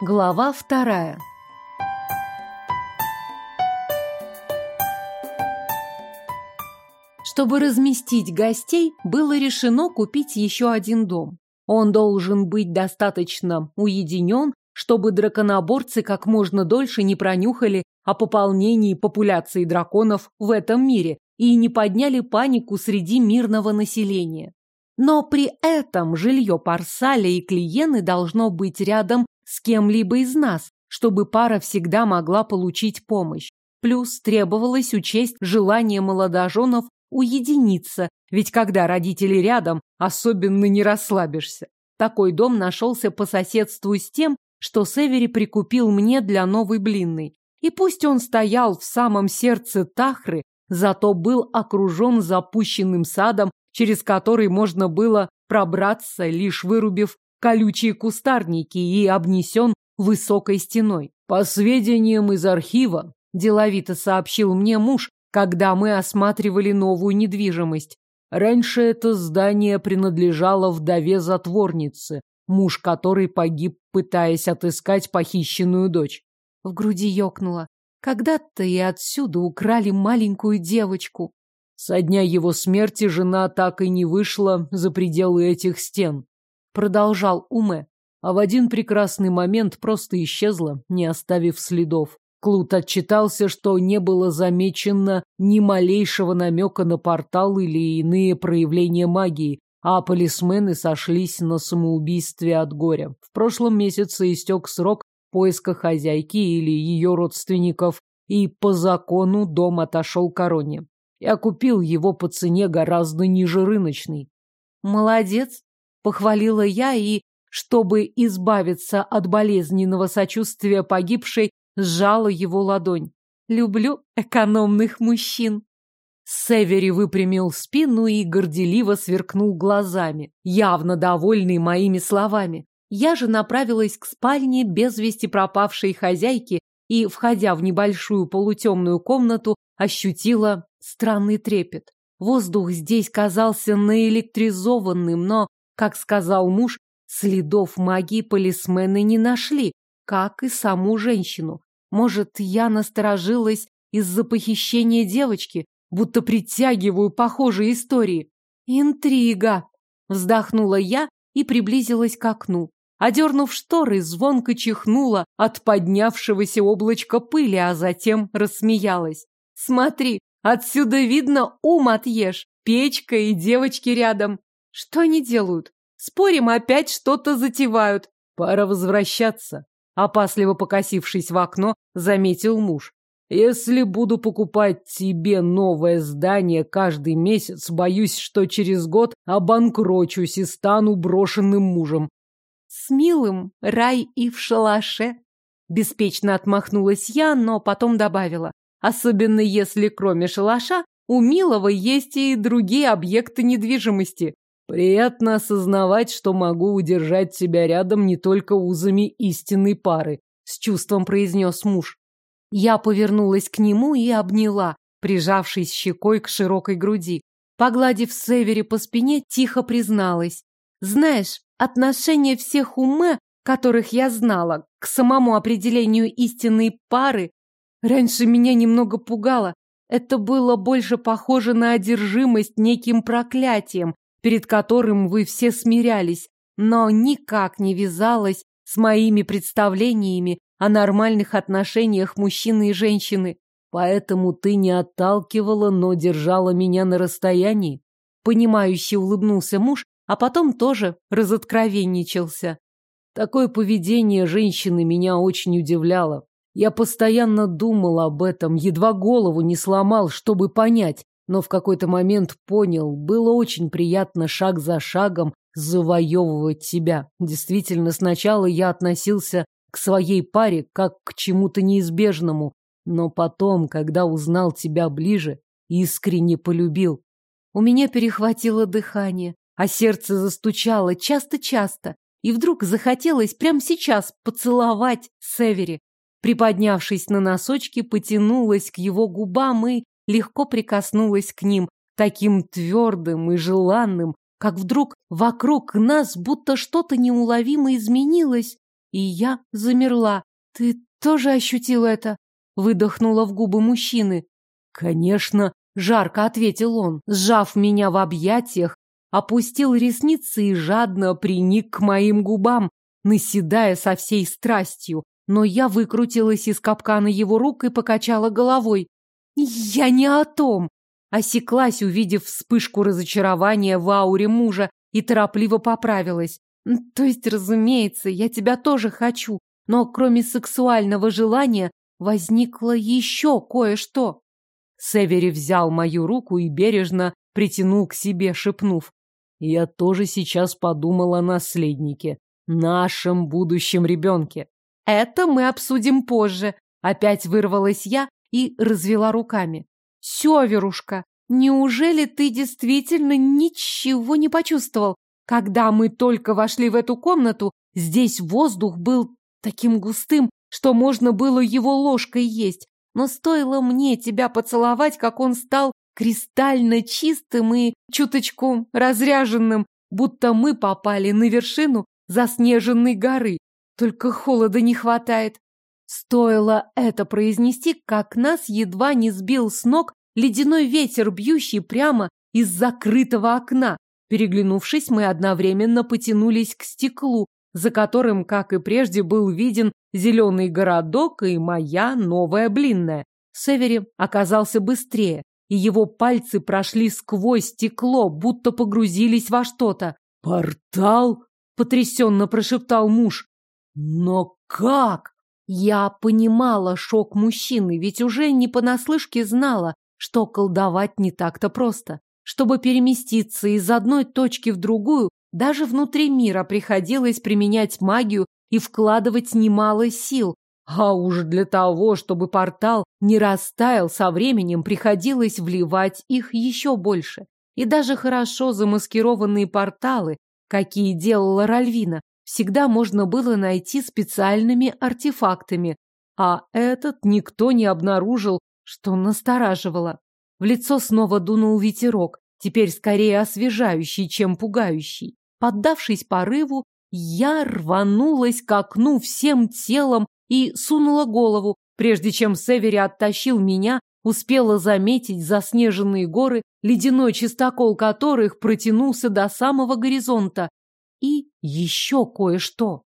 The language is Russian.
Глава вторая. Чтобы разместить гостей, было решено купить еще один дом. Он должен быть достаточно уединен, чтобы драконоборцы как можно дольше не пронюхали о пополнении популяции драконов в этом мире и не подняли панику среди мирного населения. Но при этом жилье Парсаля и Клиены должно быть рядом с кем-либо из нас, чтобы пара всегда могла получить помощь. Плюс требовалось учесть желание молодоженов уединиться, ведь когда родители рядом, особенно не расслабишься. Такой дом нашелся по соседству с тем, что Севери прикупил мне для новой блинной. И пусть он стоял в самом сердце Тахры, зато был окружен запущенным садом, через который можно было пробраться, лишь вырубив колючие кустарники и обнесен высокой стеной. По сведениям из архива, деловито сообщил мне муж, когда мы осматривали новую недвижимость. Раньше это здание принадлежало вдове затворницы, муж которой погиб, пытаясь отыскать похищенную дочь. В груди ёкнуло. Когда-то и отсюда украли маленькую девочку. Со дня его смерти жена так и не вышла за пределы этих стен продолжал Уме, а в один прекрасный момент просто исчезла, не оставив следов. Клут отчитался, что не было замечено ни малейшего намека на портал или иные проявления магии, а полисмены сошлись на самоубийстве от горя. В прошлом месяце истек срок поиска хозяйки или ее родственников, и по закону дом отошел короне. Я купил его по цене гораздо ниже рыночной. Молодец, Похвалила я и, чтобы избавиться от болезненного сочувствия погибшей, сжала его ладонь. Люблю экономных мужчин. Севери выпрямил спину и горделиво сверкнул глазами, явно довольный моими словами. Я же направилась к спальне без вести пропавшей хозяйки и, входя в небольшую полутемную комнату, ощутила странный трепет. Воздух здесь казался наэлектризованным, но как сказал муж, следов магии полисмены не нашли, как и саму женщину. Может, я насторожилась из-за похищения девочки, будто притягиваю похожие истории. Интрига! Вздохнула я и приблизилась к окну. Одернув шторы, звонко чихнула от поднявшегося облачка пыли, а затем рассмеялась. Смотри, отсюда видно ум отъешь, печка и девочки рядом. Что они делают? Спорим, опять что-то затевают. Пора возвращаться. Опасливо покосившись в окно, заметил муж. Если буду покупать тебе новое здание каждый месяц, боюсь, что через год обанкрочусь и стану брошенным мужем. С милым рай и в шалаше. Беспечно отмахнулась я, но потом добавила. Особенно если кроме шалаша у милого есть и другие объекты недвижимости. Приятно осознавать, что могу удержать тебя рядом не только узами истинной пары, с чувством произнес муж. Я повернулась к нему и обняла, прижавшись щекой к широкой груди. Погладив Севери по спине, тихо призналась. Знаешь, отношение всех уме, которых я знала, к самому определению истинной пары, раньше меня немного пугало. Это было больше похоже на одержимость неким проклятием, перед которым вы все смирялись, но никак не вязалось с моими представлениями о нормальных отношениях мужчины и женщины. Поэтому ты не отталкивала, но держала меня на расстоянии. Понимающе улыбнулся муж, а потом тоже разоткровенничался. Такое поведение женщины меня очень удивляло. Я постоянно думал об этом, едва голову не сломал, чтобы понять но в какой-то момент понял, было очень приятно шаг за шагом завоевывать тебя. Действительно, сначала я относился к своей паре как к чему-то неизбежному, но потом, когда узнал тебя ближе, искренне полюбил. У меня перехватило дыхание, а сердце застучало часто-часто, и вдруг захотелось прямо сейчас поцеловать Севери. Приподнявшись на носочки, потянулась к его губам и легко прикоснулась к ним, таким твердым и желанным, как вдруг вокруг нас будто что-то неуловимо изменилось. и я замерла. Ты тоже ощутил это? Выдохнула в губы мужчины. Конечно, жарко ответил он, сжав меня в объятиях, опустил ресницы и жадно приник к моим губам, наседая со всей страстью. Но я выкрутилась из капкана его рук и покачала головой. Я не о том. Осеклась, увидев вспышку разочарования в ауре мужа, и торопливо поправилась. То есть, разумеется, я тебя тоже хочу, но кроме сексуального желания возникло еще кое-что. Севери взял мою руку и бережно притянул к себе, шепнув. Я тоже сейчас подумал о наследнике, нашем будущем ребенке. Это мы обсудим позже. Опять вырвалась я и развела руками. Северушка, неужели ты действительно ничего не почувствовал? Когда мы только вошли в эту комнату, здесь воздух был таким густым, что можно было его ложкой есть. Но стоило мне тебя поцеловать, как он стал кристально чистым и чуточку разряженным, будто мы попали на вершину заснеженной горы. Только холода не хватает. Стоило это произнести, как нас едва не сбил с ног ледяной ветер, бьющий прямо из закрытого окна. Переглянувшись, мы одновременно потянулись к стеклу, за которым, как и прежде, был виден зеленый городок и моя новая блинная. Севери оказался быстрее, и его пальцы прошли сквозь стекло, будто погрузились во что-то. «Портал?» — потрясенно прошептал муж. «Но как?» Я понимала шок мужчины, ведь уже не понаслышке знала, что колдовать не так-то просто. Чтобы переместиться из одной точки в другую, даже внутри мира приходилось применять магию и вкладывать немало сил. А уж для того, чтобы портал не растаял со временем, приходилось вливать их еще больше. И даже хорошо замаскированные порталы, какие делала Ральвина, всегда можно было найти специальными артефактами. А этот никто не обнаружил, что настораживало. В лицо снова дунул ветерок, теперь скорее освежающий, чем пугающий. Поддавшись порыву, я рванулась к окну всем телом и сунула голову, прежде чем Севери оттащил меня, успела заметить заснеженные горы, ледяной чистокол которых протянулся до самого горизонта. И еще кое-что.